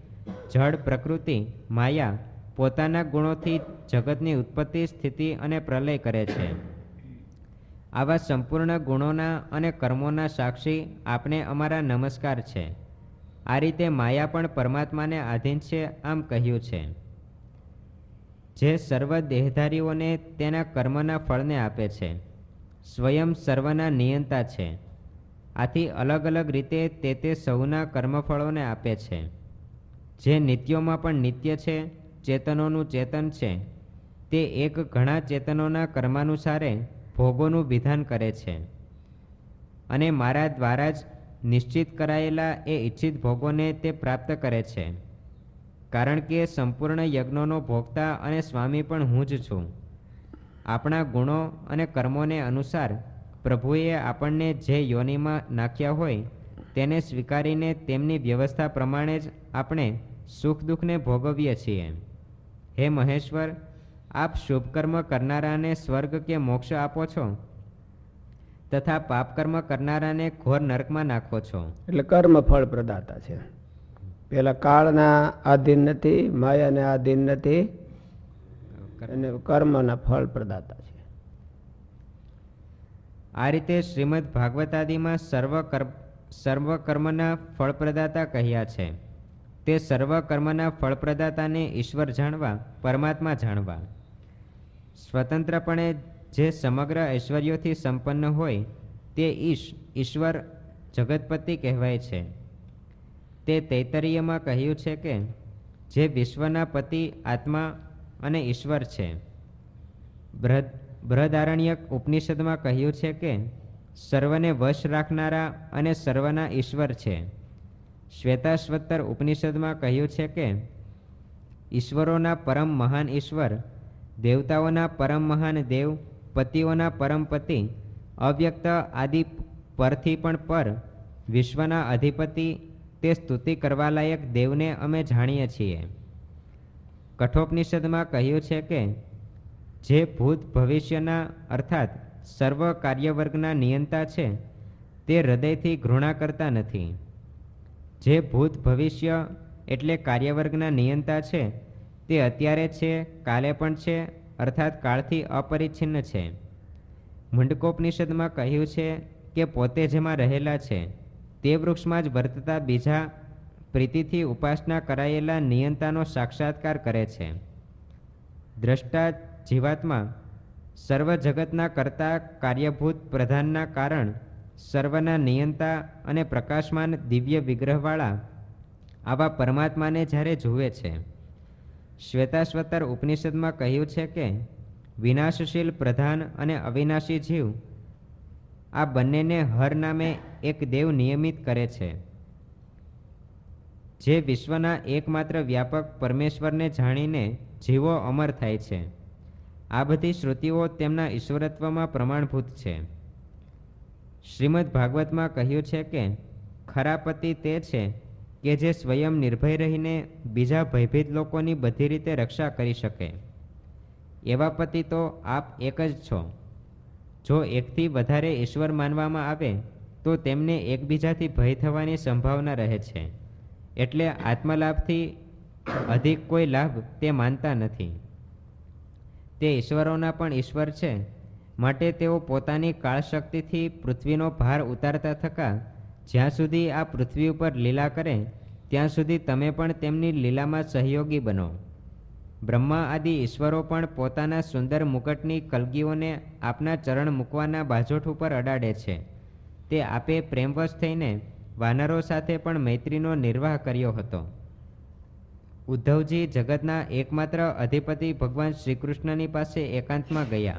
જળ પ્રકૃતિ, માયા પોતાના ગુણોથી જગતની ઉત્પત્તિ, સ્થિતિ અને પ્રલય કરે છે. આવા સંપૂર્ણ ગુણોના અને કર્મોના સાક્ષી આપને અમારા નમસ્કાર છે. આ રીતે માયા પણ પરમાત્માને આધીન છે આમ કહ્યું છે. જે સર્વ દેહધારીઓને તેના કર્મના ફળને આપે છે. સ્વયં સર્વના નિયંતા છે. આથી અલગ અલગ રીતે તે તે સૌના કર્મફળોને આપે છે. જે નિત્યોમાં પણ નિત્ય છે, ચેતનોનું ચેતન છે, તે એક ઘણા ચેતનોના કર્માનુસારે ભોગોનું વિધાન કરે છે. અને મારા દ્વારા જ નિશ્ચિત કરાયેલા એ ઈચ્છિત ભોગોને તે પ્રાપ્ત કરે છે. કારણ કે સંપૂર્ણ યજ્ઞોનો ભોગતા અને સ્વામી પણ હું જ છું. આપણા ગુણો અને કર્મોને અનુસાર પ્રભુએ આપણને જે યોનિમાં નાખ્યા હોય, તેને સ્વીકારીને તેમની વ્યવસ્થા પ્રમાણે જ આપણે સુખ દુઃખને ભોગવીએ છીએ. હે મહેશ્વર, આપ શુભ કર્મ કરનારાને સ્વર્ગ કે મોક્ષ આપો છો? તથા પાપ કર્મ કરનારાને ઘોર નરકમાં નાખો છો? એટલે કર્મ ફળ પ્રદાતા છે. પેલા કાળના આધીન નથી માયાને આધીન નથી અને કર્મના ફળ પ્રદાતા છે. આ રીતે શ્રીમદ ભાગવતાદિમાં સર્વ સર્વ કર્મના ફળપ્રદાતા કહ્યા છે. તે સર્વ કર્મના ફળપ્રદાતાને ઈશ્વર જાણવા પરમાત્મા જાણવા. સ્વતંત્રપણે જે સમગ્ર ઐશ્વર્યોથી સંપન્ન હોય તે ઈશ ઈશ્વર જગતપતિ કહેવાય છે. તે તૈતરીયમાં કહ્યું છે કે જે વિશ્વના પતિ આત્મા અને ઈશ્વર છે. બૃહદ, બૃહદારણ્યક ઉપનિષદમાં કહ્યું છે કે સર્વને વશ રાખનારા અને સર્વના ઈશ્વર છે. શ્વેતાશ્વત્તર ઉપનિષદમાં કહ્યું છે કે ઈશ્વરોના પરમ મહાન ઈશ્વર, દેવતાઓના પરમ મહાન દેવ, પતિઓના પરમ પતિ, અવ્યક્ત આદિ પરથી પણ પર, વિશ્વના અધિપતિ, તે સ્તુતિ કરવાલાયક દેવને અમે જાણીએ છીએ. કઠોપનિષદમાં કહ્યું છે કે, જે ભૂત ભવિષ્યના અર્થાત સર્વ કાર્યવર્ગના નિયંતા છે, તે હૃદયથી ઘૃણા કરતા નથી. જે ભૂત ભવિષ્ય એટલે કાર્યવર્ગના નિયંતા છે, તે અત્યારે છે, કાલે પણ છે, અર્થાત કાળથી અપરિચ્છિન્ન છે. મુંડકોપનિષદમાં કહ્યું છે કે, પોતે જેમાં રહેલા છે, તે વૃક્ષમાં જ વર્તતા બીજા પ્રીતિથી ઉપાસના કરાયેલા નિયંતાનો સાક્ષાત્કાર કરે છે. દ્રષ્ટા જીવાત્મા સર્વ જગતના કરતા કાર્યભૂત પ્રધાનના કારણ સર્વના નિયંતા અને પ્રકાશમાન દિવ્ય વિગ્રહવાળા આવા પરમાત્માને જ્યારે જુએ છે. શ્વેતાશ્વતર ઉપનિષદમાં કહ્યું છે કે, વિનાશશીલ પ્રધાન અને અવિનાશી જીવ આ બંનેને હર નામે એક દેવ નિયમિત કરે છે. જે વિશ્વના એકમાત્ર વ્યાપક પરમેશ્વરને જાણીને જીવો અમર થાય છે. આ બધી શ્રુતિઓ તેમના ઈશ્વરત્વમાં પ્રમાણભૂત છે. શ્રીમદ ભાગવતમાં કહ્યું છે કે, ખરા પતિ તે છે કે જે સ્વયં નિર્ભય રહીને બીજા ભયભીત લોકોની બધી રીતે રક્ષા કરી શકે. એવા પતિ તો આપ એક જ છો. જો એકથી વધારે ઈશ્વર માનવામાં આવે, તો તેમને એકબીજાથી ભય થવાની સંભાવના રહે છે. એટલે આત્મલાભથી અધિક કોઈ લાભ તે માનતા નથી. તે ઈશ્વરોના પણ ઈશ્વર છે. માટે તેઓ પોતાની કાળશક્તિથી પૃથ્વીનો ભાર ઉતારતા થકા, જ્યાં સુધી આ પૃથ્વી ઉપર લીલા કરે, ત્યાં સુધી તમે પણ તેમની લીલામાં સહયોગી બનો. બ્રહ્મા આદિ ઈશ્વરો પણ પોતાના સુંદર મુકટની કલગીઓને આપના ચરણ મૂકવાના બાજોઠ ઉપર અડાડે છે. તે આપે પ્રેમવશ થઈને વાનરો સાથે પણ મૈત્રીનો નિર્વાહ કર્યો હતો. ઉદ્ધવજી જગતના એકમાત્ર અધિપતિ ભગવાન શ્રીકૃષ્ણની પાસે એકાંતમાં ગયા.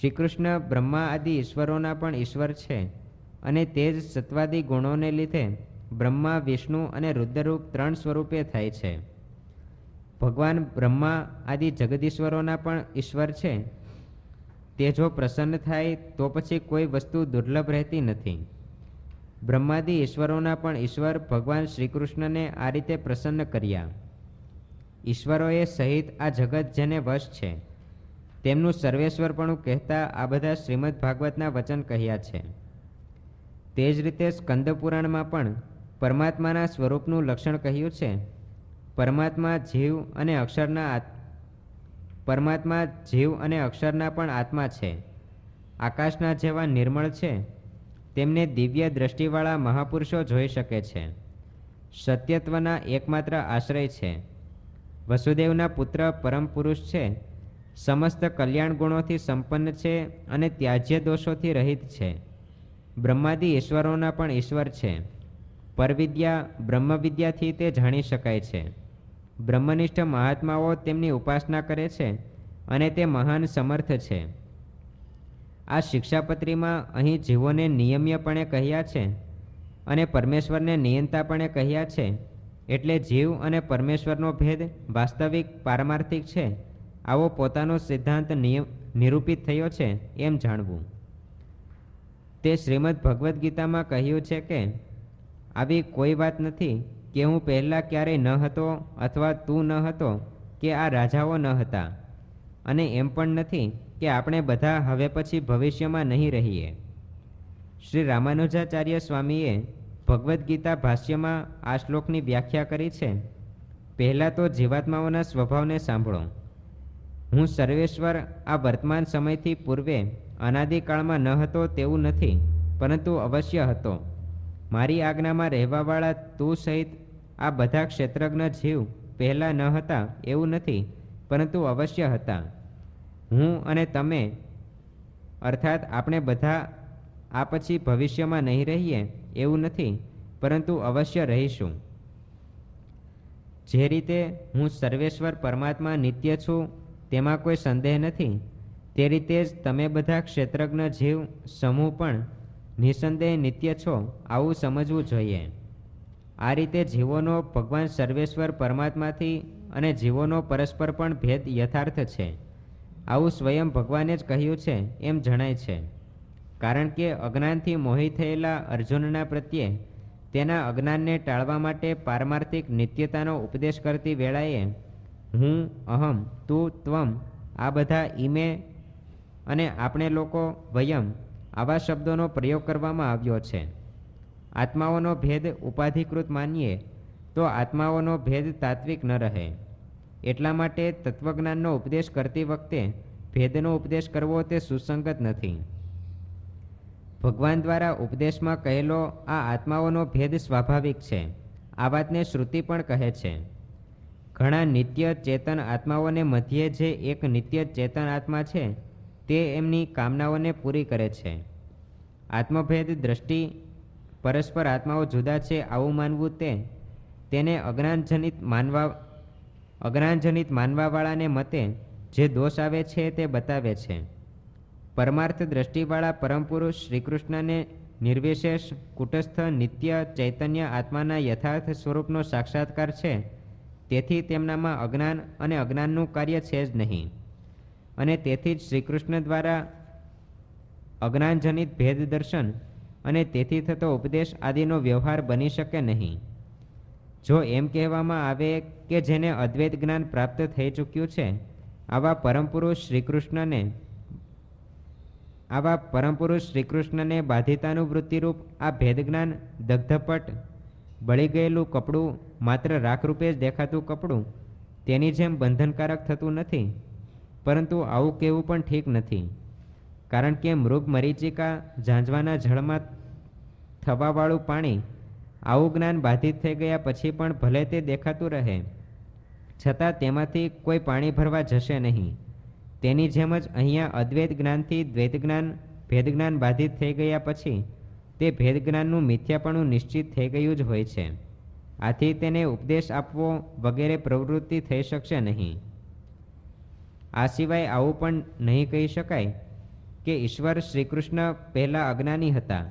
શ્રીકૃષ્ણ બ્રહ્મા આદિ ઈશ્વરોના પણ ઈશ્વર છે અને તે જ સત્વાદી ગુણોને લીધે બ્રહ્મા, વિષ્ણુ અને રુદ્રરૂપ ત્રણ સ્વરૂપે થાય છે. ભગવાન બ્રહ્મા આદિ જગદીશ્વરોના પણ ઈશ્વર છે. તે જો પ્રસન્ન થાય તો પછી કોઈ વસ્તુ દુર્લભ રહેતી નથી. બ્રહ્માદિ ઈશ્વરોના પણ ઈશ્વર ભગવાન શ્રીકૃષ્ણને આ રીતે પ્રસન્ન કર્યા. ઈશ્વરોએ સહિત આ જગત જેને વશ છે, તેમનું સર્વેશ્વરપણું કહેતા આ બધા શ્રીમદ ભાગવતના વચન કહ્યા છે. તે જ રીતે સ્કંદપુરાણમાં પણ પરમાત્માના સ્વરૂપનું લક્ષણ કહ્યું છે, પરમાત્મા જીવ અને અક્ષરના પરમાત્મા જીવ અને અક્ષરના પણ આત્મા છે. આકાશના જેવા નિર્મળ છે તેમને દિવ્ય દ્રષ્ટિવાળા મહાપુરુષો જોઈ શકે છે. સત્યત્વના એકમાત્ર આશ્રય છે. વસુદેવના પુત્ર પરમ પુરુષ છે. સમસ્ત કલ્યાણ ગુણોથી સંપન્ન છે અને ત્યાજ્ય દોષોથી રહિત છે. બ્રહ્માદિ ઈશ્વરોના પણ ઈશ્વર છે. પરવિદ્યા, બ્રહ્મવિદ્યાથી તે જાણી શકાય છે. બ્રહ્મનિષ્ઠ મહાત્માઓ તેમની ઉપાસના કરે છે અને તે મહાન સમર્થ છે. આ શિક્ષાપત્રીમાં અહીં જીવોને નિયમ્યપણે કહ્યા છે અને પરમેશ્વરને નિયંતાપણે કહ્યા છે એટલે જીવ અને પરમેશ્વરનો ભેદ વાસ્તવિક, પારમાર્થિક છે. આવો પોતાનો સિદ્ધાંત નિયમ, નિરૂપિત થયો છે એમ જાણવું. તે શ્રીમદ ભગવદ્ ગીતામાં કહ્યું છે કે, આવી કોઈ વાત નથી કે હું પહેલાં ક્યારેય ન હતો અથવા તું ન હતો કે આ રાજાઓ ન હતા અને એમ પણ નથી કે આપણે બધા હવે પછી ભવિષ્યમાં નહીં રહીએ. શ્રી રામાનુજાચાર્ય સ્વામીએ ભગવદ્ ગીતા ભાષ્યમાં આ શ્લોકની વ્યાખ્યા કરી છે. પહેલાં તો જીવાત્માઓના સ્વભાવને સાંભળો. હું સર્વેશ્વર આ વર્તમાન સમયથી પૂર્વે અનાદિકાળમાં ન હતો તેવું નથી, પરંતુ અવશ્ય હતો. મારી આજ્ઞામાં રહેવાવાળા તું સહિત આ બધા ક્ષેત્રજ્ઞ જીવ પહેલાં ન હતા એવું નથી, પરંતુ અવશ્ય હતા. હું અને તમે, અર્થાત આપણે બધા આ પછી ભવિષ્યમાં નહીં રહીએ એવું નથી, પરંતુ અવશ્ય રહીશું. જે રીતે હું સર્વેશ્વર પરમાત્મા નિત્ય છું, તેમાં કોઈ સંદેહ નથી. તે રીતે જ તમે બધા ક્ષેત્રજ્ઞ જીવ સમૂહ પણ નિસંદેહ નિત્ય છો આવું સમજવું જોઈએ. આ રીતે જીવોનો ભગવાન સર્વેશ્વર પરમાત્માથી અને જીવોનો પરસ્પર પણ ભેદ યથાર્થ છે. આવું સ્વયં ભગવાને જ કહ્યું છે એમ જણાય છે. કારણ કે અજ્ઞાનથી મોહી થયેલા અર્જુનના પ્રત્યે તેના અજ્ઞાનને ટાળવા માટે પારમાર્થિક નિત્યતાનો ઉપદેશ કરતી વેળાએ હું, અહમ, તું, ત્વમ આ બધા ઈમે અને આપણે લોકો વયમ આવા શબ્દોનો પ્રયોગ કરવામાં આવ્યો છે. આત્માઓનો ભેદ ઉપાધિકૃત માનીએ તો આત્માઓનો ભેદ તાત્વિક ન રહે. એટલા માટે તત્વજ્ઞાનનો ઉપદેશ કરતી વખતે ભેદનો ઉપદેશ કરવો તે સુસંગત નથી. ભગવાન દ્વારા ઉપદેશમાં કહેલો, આ આત્માઓનો ભેદ સ્વાભાવિક છે. આ વાતને શ્રુતિ પણ કહે છે. ઘણા નિત્ય ચેતન આત્માઓને મધ્યે જે એક નિત્ય ચેતન આત્મા છે, તે એમની કામનાઓને પૂરી કરે છે. આત્મભેદ, દ્રષ્ટિ, પરસ્પર આત્માઓ જુદા છે, આવું માનવું તે તેને અજ્ઞાનજનિત માનવા અજ્ઞાનજનિત માનવાવાળાને મતે જે દોષ આવે છે તે બતાવે છે. પરમાર્થ દ્રષ્ટિવાળા પરમ પુરુષ શ્રીકૃષ્ણને નિર્વિશેષ કુટસ્થ નિત્ય ચૈતન્ય આત્માના યથાર્થ સ્વરૂપનો સાક્ષાત્કાર છે. તેથી તેમનામાં અજ્ઞાન અને અજ્ઞાનનું કાર્ય છે જ નહીં. અને તેથી જ શ્રીકૃષ્ણ દ્વારા અજ્ઞાનજનિત ભેદ દર્શન અને તેથી થતો ઉપદેશ આદિનો વ્યવહાર બની શકે નહીં. જો એમ કહેવામાં આવે કે જેને અદ્વૈત જ્ઞાન પ્રાપ્ત થઈ ચૂક્યું છે, આવા પરમપુરુષ શ્રીકૃષ્ણને, આવા પરમપુરુષ શ્રીકૃષ્ણને બાધિતાનું વૃત્તિરૂપ આ ભેદ જ્ઞાન દગ્ધપટ, બળી ગયેલું કપડું માત્ર રાખરૂપે જ દેખાતું કપડું, તેની જેમ બંધનકારક થતું નથી, પરંતુ આવું કહેવું પણ ઠીક નથી. કારણ કે મૃગ મરીચિકા ઝાંઝવાના જળમાં થવાવાળું પાણી આવું જ્ઞાન બાધિત થઈ ગયા પછી પણ ભલે તે દેખાતું રહે, છતાં તેમાંથી કોઈ પાણી ભરવા જશે નહીં. તેની જેમ જ અહીંયા અદ્વૈત જ્ઞાનથી દ્વૈત જ્ઞાન, ભેદ જ્ઞાન બાધિત થઈ ગયા પછી તે ભેદ જ્ઞાનનું મિથ્યાપણું નિશ્ચિત થઈ ગયું જ હોય છે. આથી તેને ઉપદેશ આપવો વગેરે પ્રવૃત્તિ થઈ શકશે નહીં. આ સિવાય આવું પણ નહીં કહી શકાય કે ઈશ્વર શ્રીકૃષ્ણ પહેલાં અજ્ઞાની હતા.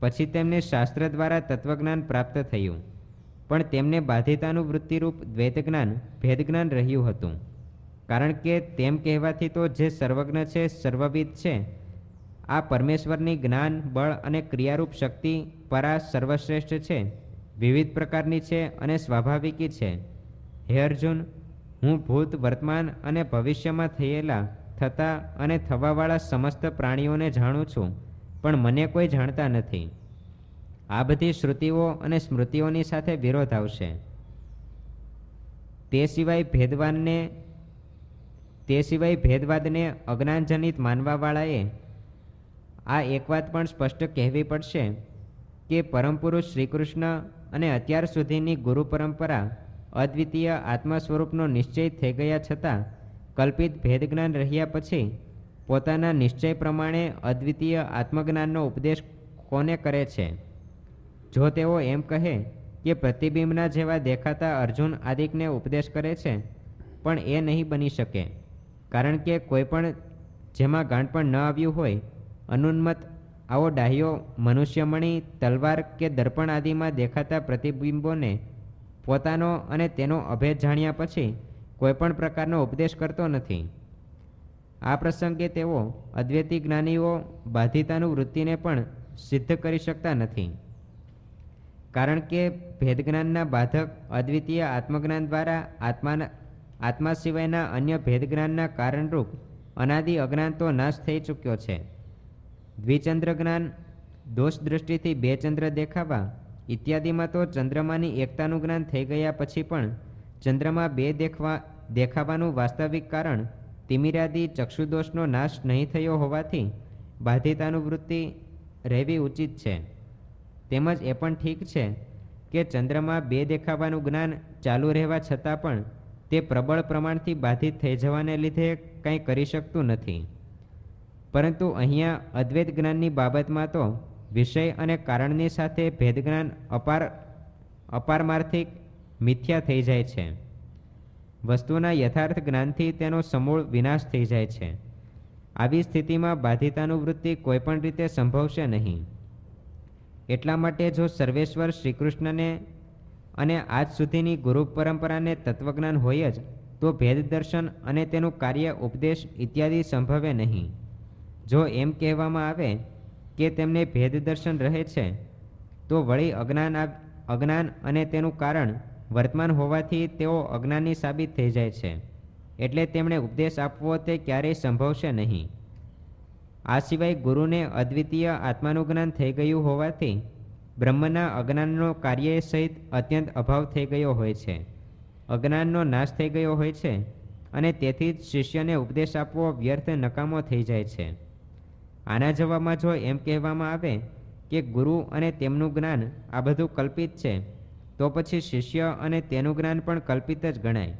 પછી તેમને શાસ્ત્ર દ્વારા તત્વજ્ઞાન પ્રાપ્ત થયું. પણ તેમને બાધિતાનું વૃત્તિરૂપ દ્વૈતજ્ઞાન જ્ઞાન ભેદ જ્ઞાન રહ્યું હતું. કારણ કે તેમ કહેવાથી તો જે સર્વજ્ઞ છે, સર્વવિદ છે, આ પરમેશ્વરની જ્ઞાન, બળ અને ક્રિયારૂપ શક્તિ પરા સર્વશ્રેષ્ઠ છે, વિવિધ પ્રકારની છે અને સ્વાભાવિકી છે. હે અર્જુન, હું ભૂત, વર્તમાન અને ભવિષ્યમાં થયેલા થતા અને થવાવાળા સમસ્ત પ્રાણીઓને જાણું છું. પણ મને કોઈ જાણતા નથી. આ બધી શ્રુતિઓ અને સ્મૃતિઓની સાથે વિરોધ આવશે. તે સિવાય ભેદવાનને તે સિવાય ભેદવાદને અજ્ઞાનજનિત માનવાવાળાએ આ એક વાત પણ સ્પષ્ટ કહેવી પડશે કે પરમપુરુષ શ્રીકૃષ્ણ અને અત્યાર સુધીની ગુરુ પરંપરા અદ્વિતીય આત્મા સ્વરૂપનો નિશ્ચય થઈ ગયા છતાં કલ્પિત ભેદજ્ઞાન રહ્યા પછી પોતાના નિશ્ચય પ્રમાણે અદ્વિતીય આત્મજ્ઞાનનો ઉપદેશ કોને કરે છે? જો તેઓ એમ કહે કે પ્રતિબિંબના જેવા દેખાતા અર્જુન આદિકને ઉપદેશ કરે છે, પણ એ નહીં બની શકે. કારણ કે કોઈ પણ જેમાં ગાંઠપણ ન આવ્યું હોય અનુન્મત આવો ડાહ્યો મનુષ્યમણી, તલવાર કે દર્પણ આદિમાં દેખાતા પ્રતિબિંબોને પોતાનો અને તેનો અભેદ જાણ્યા પછી કોઈપણ પ્રકારનો ઉપદેશ કરતો નથી. આ પ્રસંગે તેઓ અદ્વૈતી જ્ઞાનીઓ, બાધિતાનું વૃત્તિને પણ સિદ્ધ કરી શકતા નથી. કારણ કે ભેદજ્ઞાનના બાધક અદ્વિતીય આત્મજ્ઞાન દ્વારા આત્માના, આત્મા સિવાયના અન્ય ભેદજ્ઞાનના કારણરૂપ અનાદિ અજ્ઞાન તો નાશ થઈ ચૂક્યો છે. દ્વિચંદ્ર જ્ઞાન, દોષ દૃષ્ટિથી બે ચંદ્ર દેખાવા, ઇત્યાદિમાં તો ચંદ્રમાની એકતાનું જ્ઞાન થઈ ગયા પછી પણ ચંદ્રમાં બે દેખવા, દેખાવાનું વાસ્તવિક કારણ તિમિરાદી ચક્ષુદોષનો નાશ નહીં થયો હોવાથી બાધિતાનું વૃત્તિ રહેવી ઉચિત છે. તેમજ એ પણ ઠીક છે કે ચંદ્રમાં બે દેખાવાનું જ્ઞાન ચાલુ રહેવા છતાં પણ તે પ્રબળ પ્રમાણથી બાધિત થઈ જવાને લીધે કંઈ કરી શકતું નથી. પરંતુ અહીંયા અદ્વૈત જ્ઞાનની બાબતમાં તો વિષય અને કારણની સાથે ભેદજ્ઞાન અપાર અપારમાર્થિક મિથ્યા થઈ જાય છે. વસ્તુના યથાર્થ જ્ઞાનથી તેનો સમૂળ વિનાશ થઈ જાય છે. આવી સ્થિતિમાં બાધિતાનું વૃત્તિ કોઈપણ રીતે સંભવશે નહીં. એટલા માટે જો સર્વેશ્વર શ્રીકૃષ્ણને અને આજ સુધીની ગુરુ પરંપરાને તત્વજ્ઞાન હોય જ, તો ભેદ દર્શન અને તેનું કાર્ય ઉપદેશ ઇત્યાદિ સંભવે નહીં. જો એમ કહેવામાં આવે કે તેમને ભેદ દર્શન રહે છે, તો વળી અજ્ઞાન અજ્ઞાન અને તેનું કારણ વર્તમાન હોવાથી તેઓ અજ્ઞાની સાબિત થઈ જાય છે. એટલે તેમણે ઉપદેશ આપવો તે ક્યારેય સંભવશે નહીં. આ સિવાય ગુરુને અદ્વિતીય આત્માનું જ્ઞાન થઈ ગયું હોવાથી બ્રહ્મના અજ્ઞાનનો કાર્ય સહિત અત્યંત અભાવ થઈ ગયો હોય છે. અજ્ઞાનનો નાશ થઈ ગયો હોય છે અને તેથી જ શિષ્યને ઉપદેશ આપવો વ્યર્થ નકામો થઈ જાય છે. આના જવાબમાં જો એમ કહેવામાં આવે કે ગુરુ અને તેમનું જ્ઞાન આ બધું કલ્પિત છે તો પછી શિષ્ય અને તેનું જ્ઞાન પણ કલ્પિત જ ગણાય.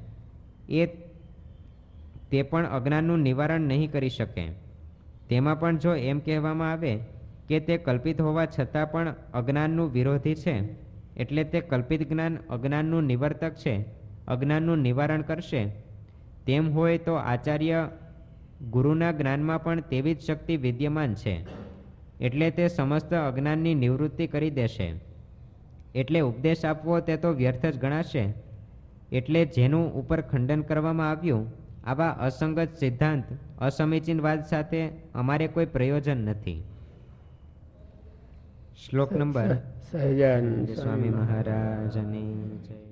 એ તે પણ અજ્ઞાનનું નિવારણ નહીં કરી શકે. તેમાં પણ જો એમ કહેવામાં આવે કે તે કલ્પિત હોવા છતાં પણ અજ્ઞાનનું વિરોધી છે, એટલે તે કલ્પિત જ્ઞાન અજ્ઞાનનું નિવર્તક છે, અજ્ઞાનનું નિવારણ કરશે, તેમ હોય તો આચાર્ય ગુરુના જ્ઞાનમાં પણ તેવી જ શક્તિ વિદ્યમાન છે, એટલે તે સમસ્ત અજ્ઞાનની નિવૃત્તિ કરી દેશે. એટલે ઉપદેશ આપવો તે તો વ્યર્થ જ ગણાશે. એટલે જેનું ઉપર ખંડન કરવામાં આવ્યું આવા અસંગત સિદ્ધાંત અસમીચીન વાત સાથે અમારે કોઈ પ્રયોજન નથી. શ્લોક નંબર સ્વામી મહારાજની જય.